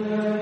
Amen.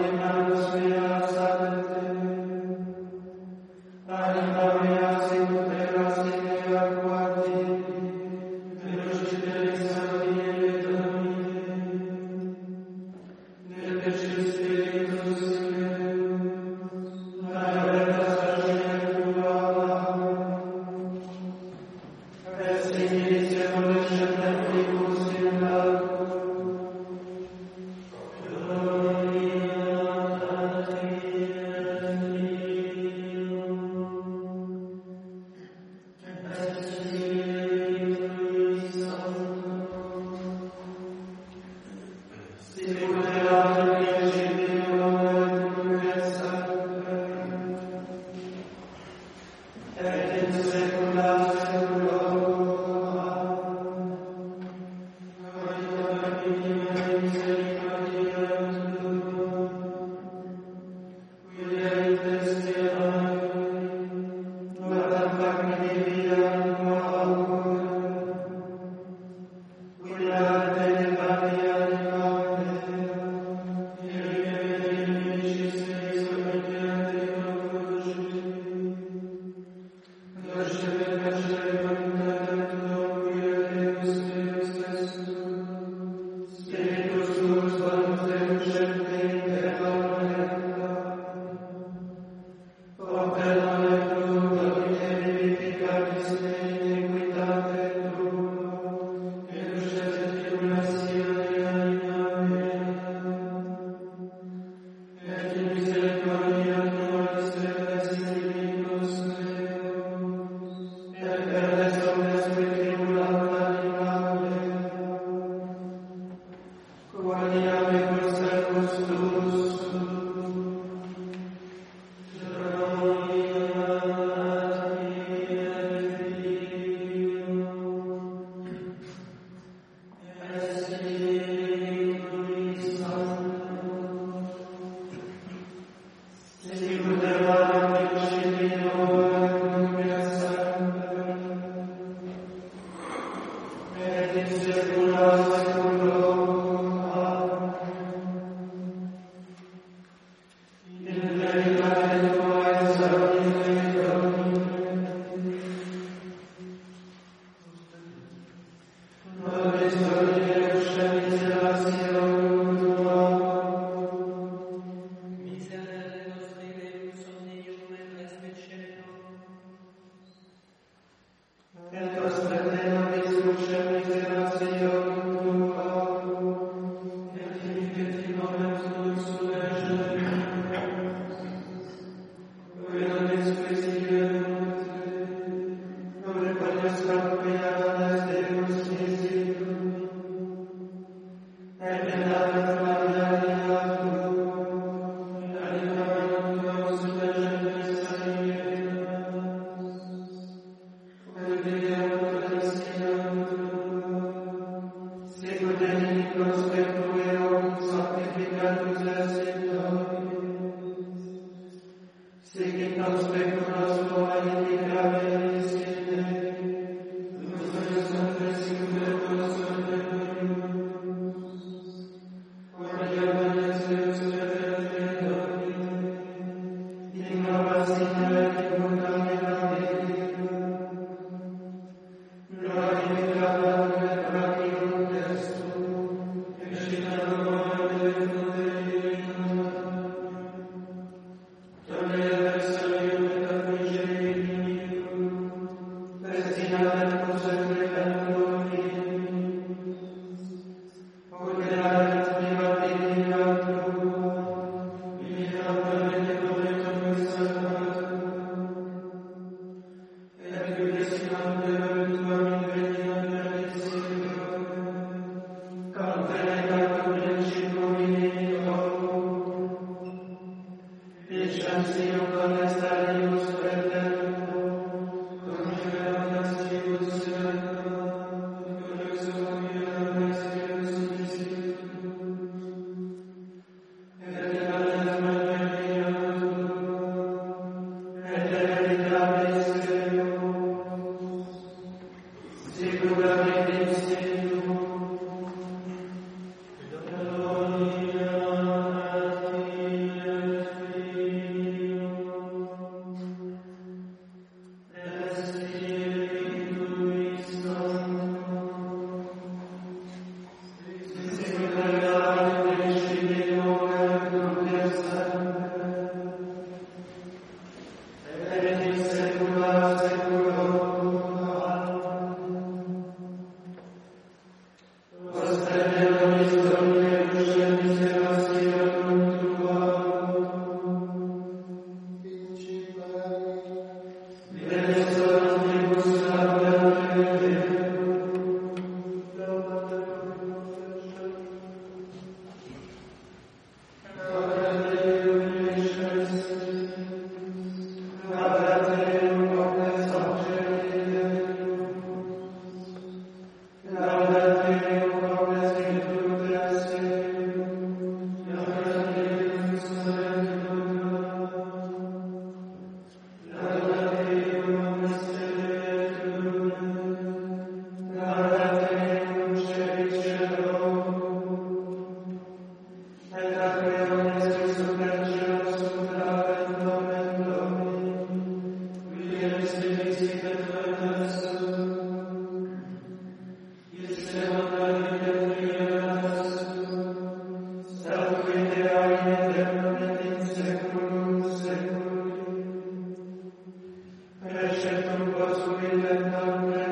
Amen.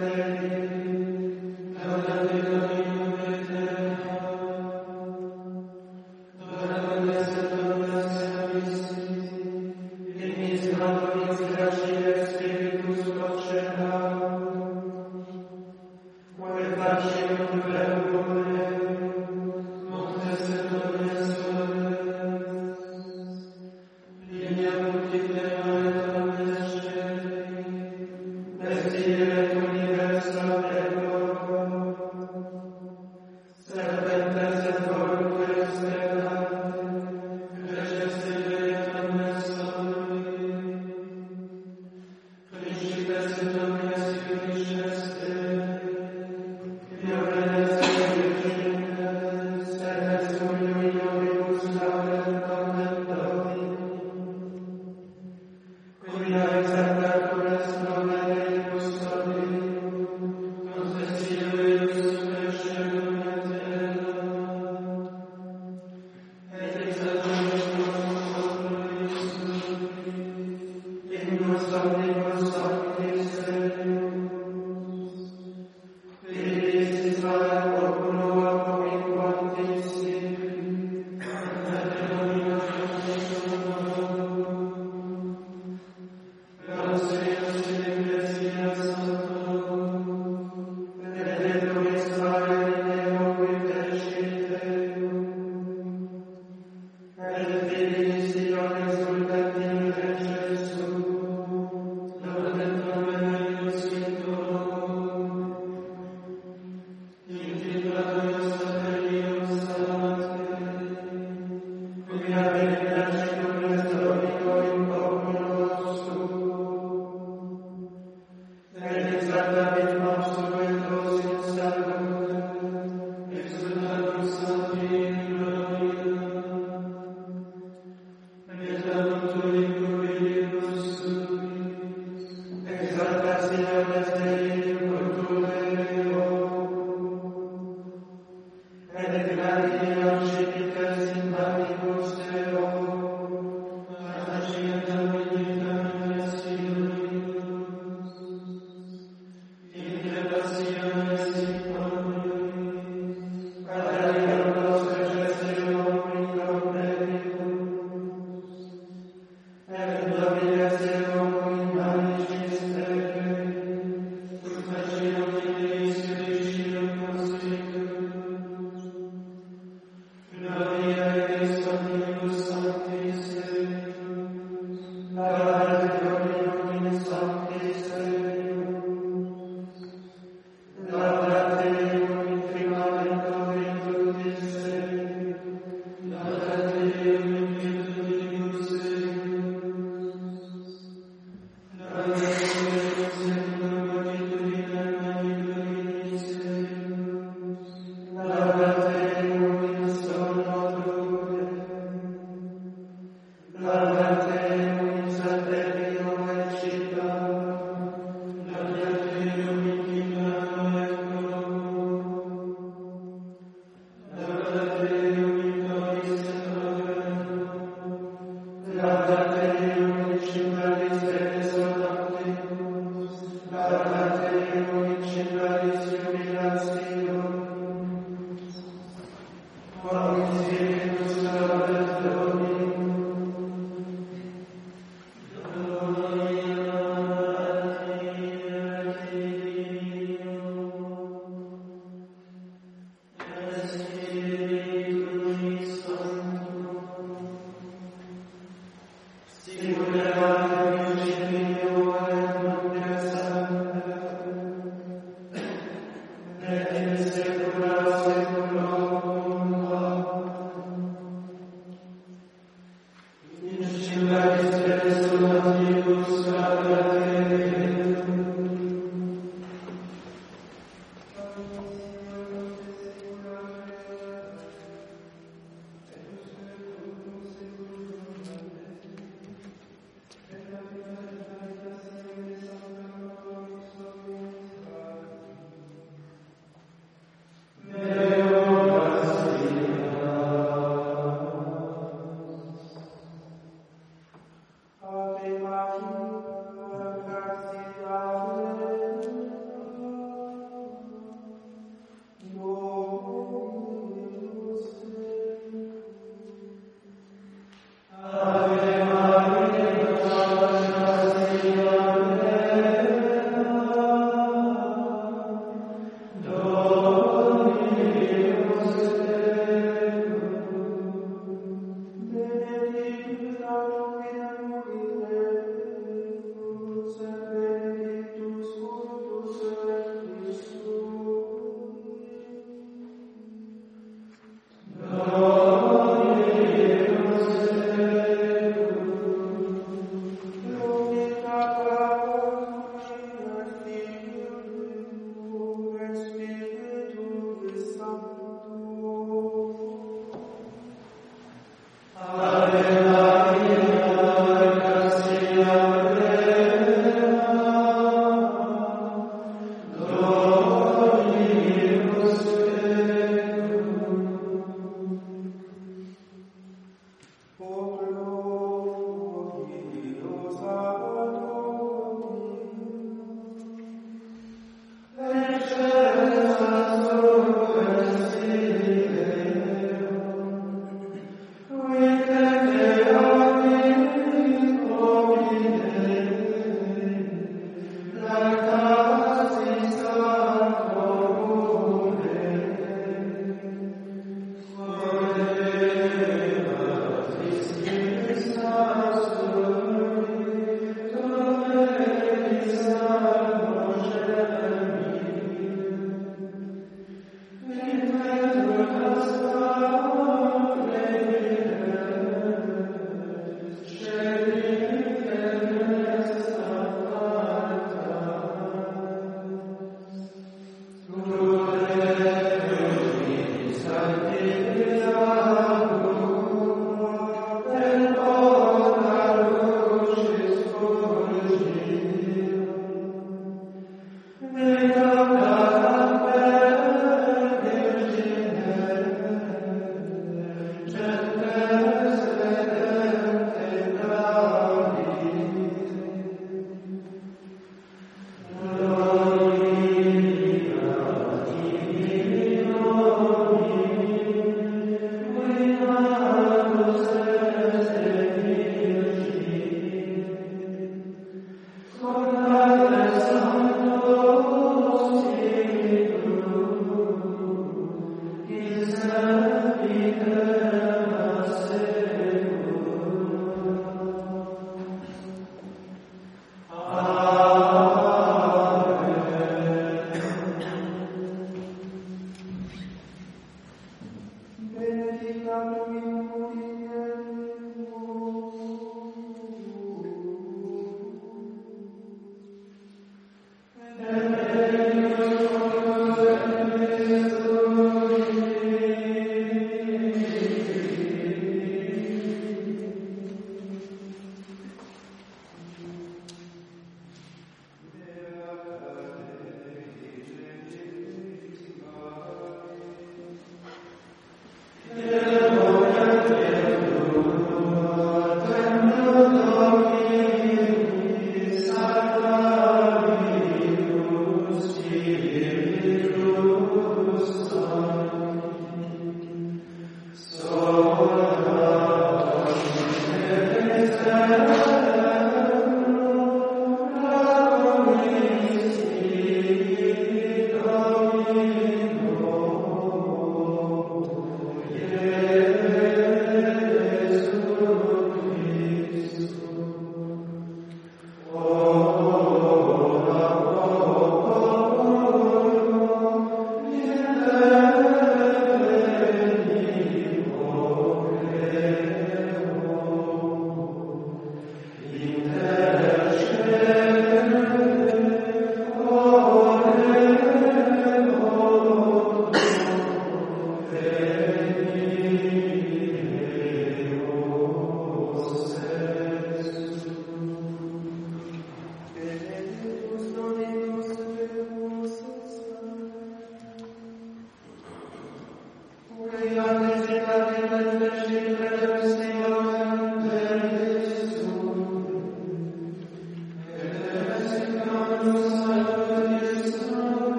together.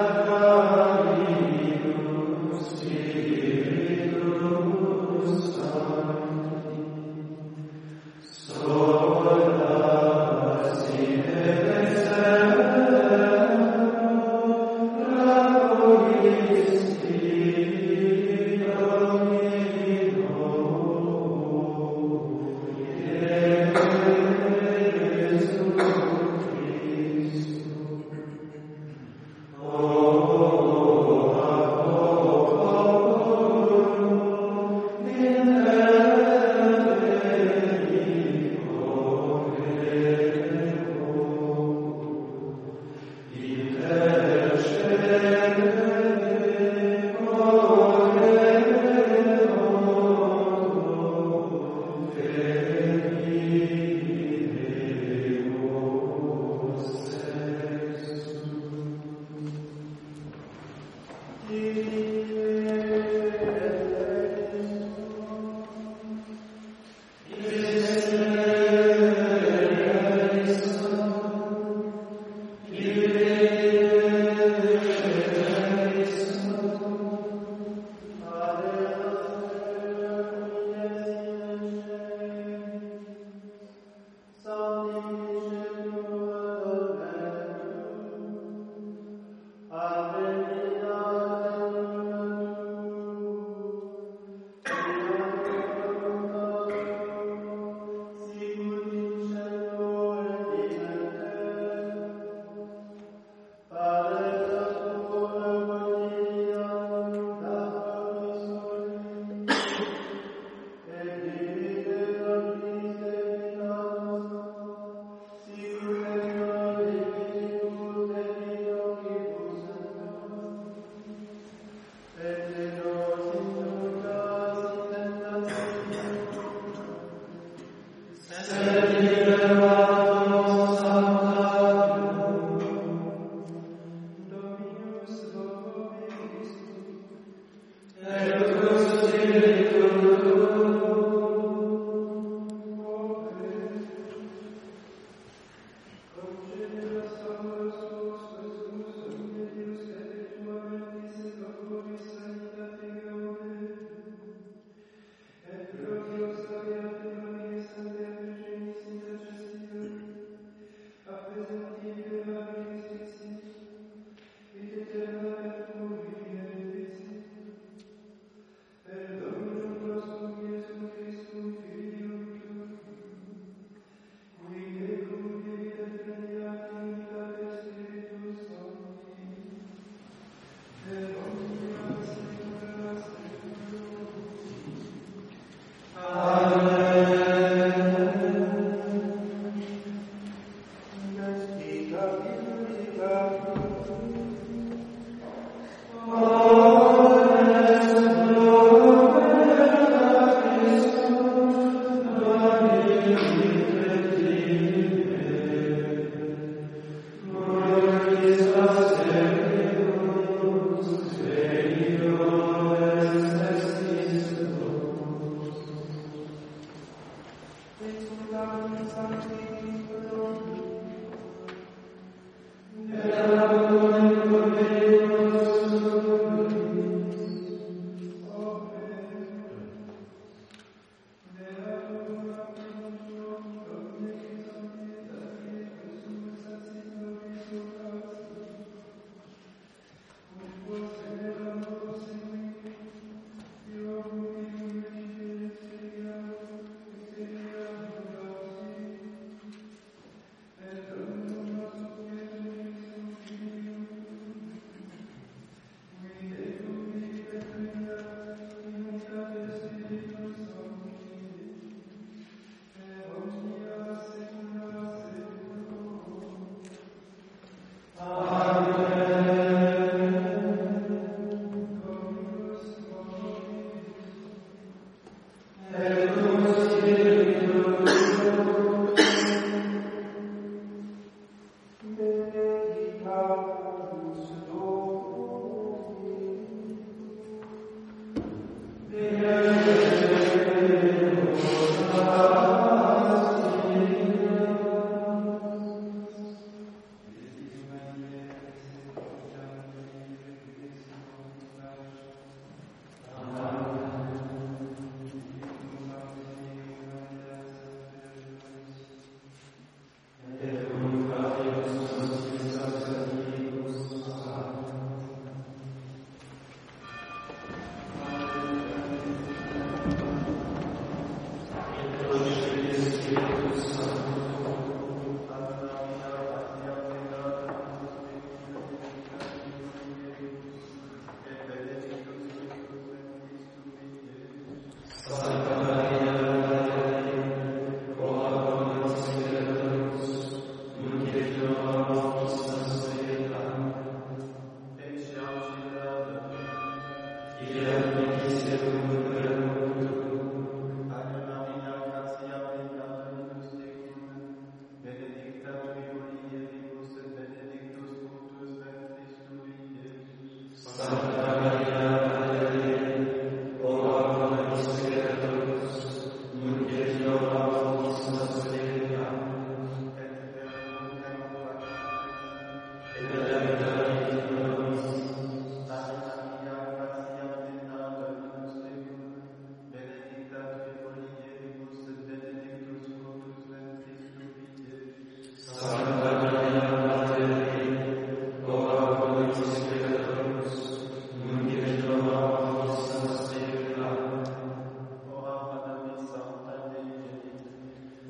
أكبر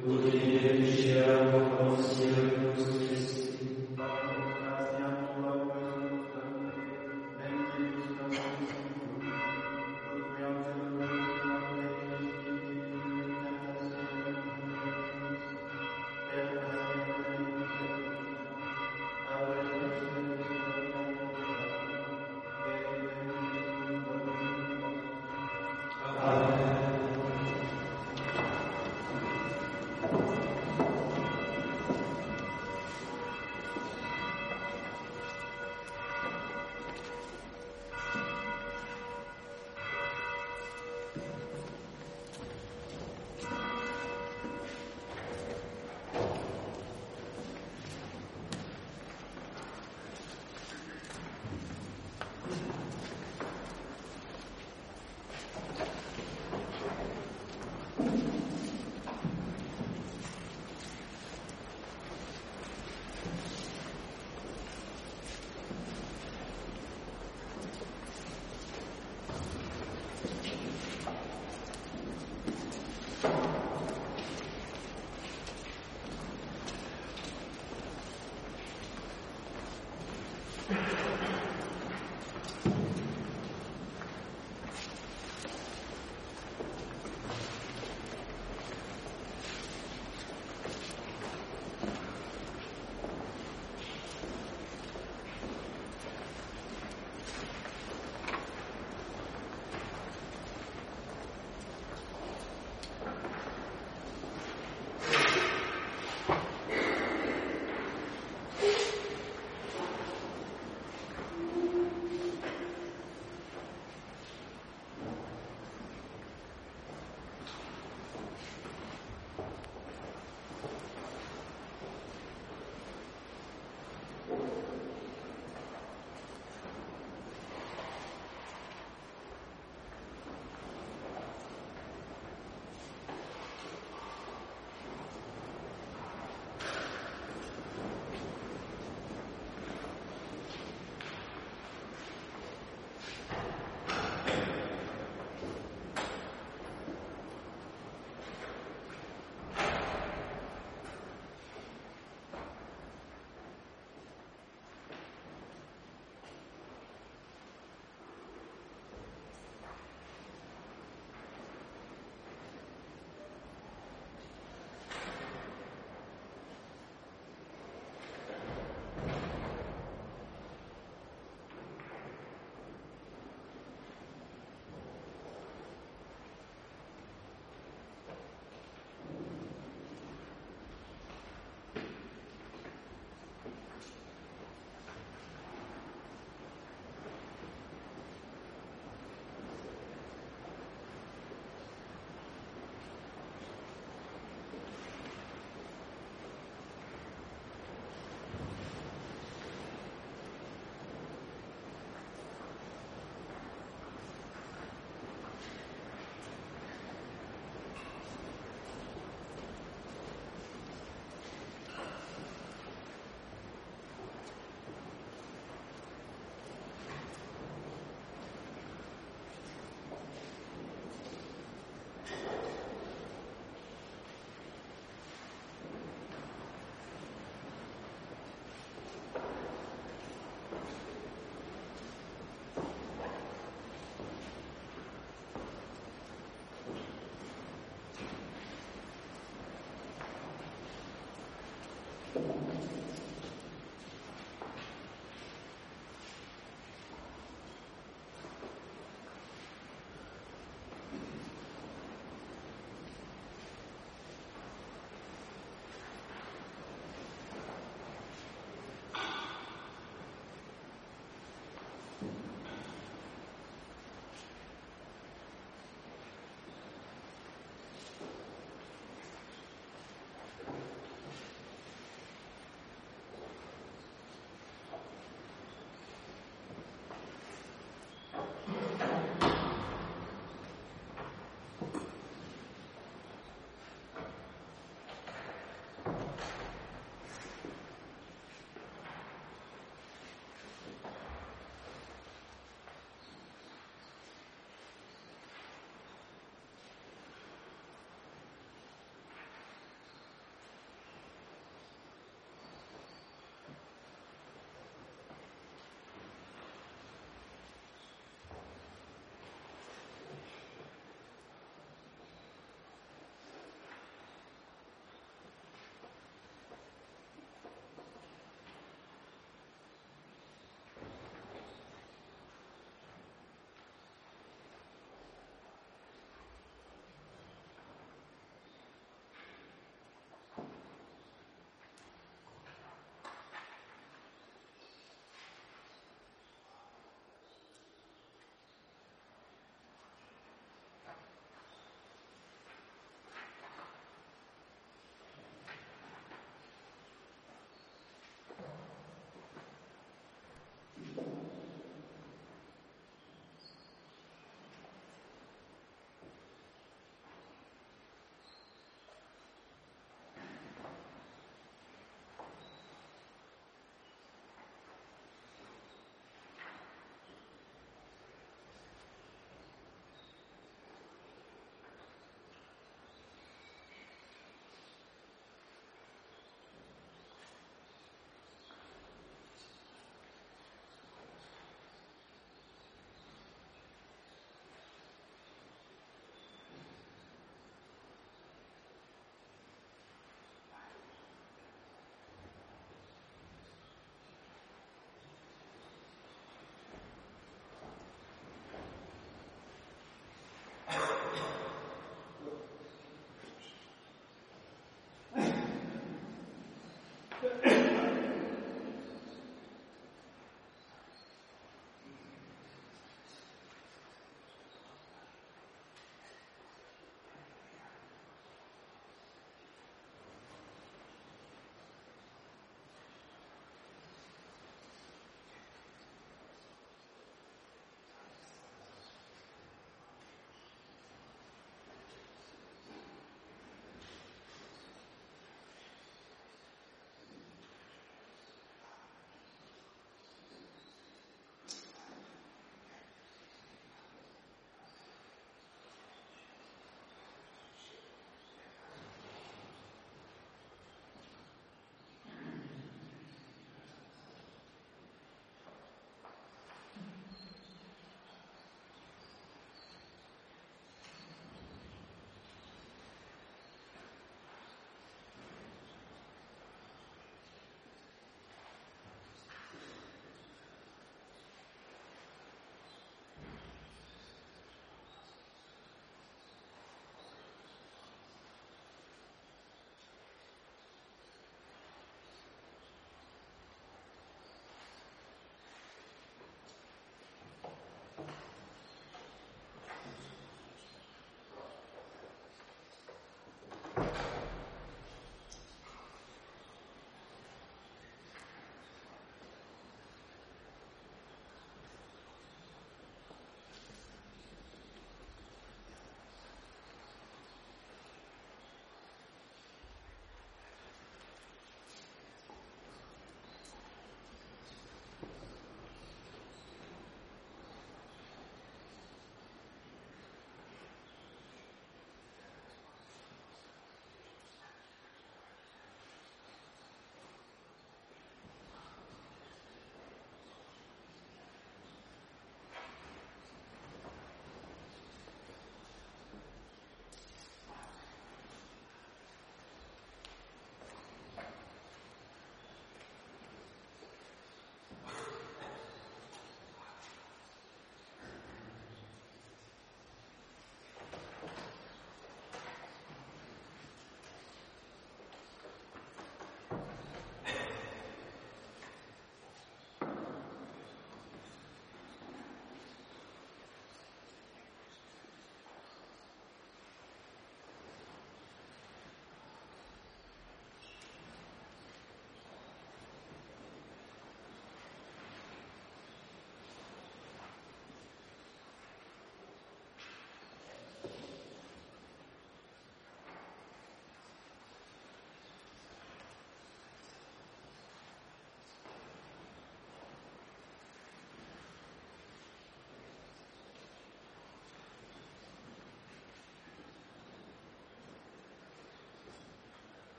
Się,